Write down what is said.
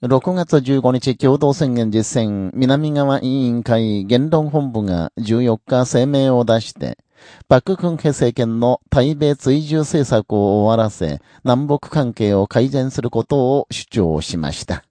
6月15日共同宣言実践南側委員会言論本部が14日声明を出して、パククンヘ政権の対米追従政策を終わらせ、南北関係を改善することを主張しました。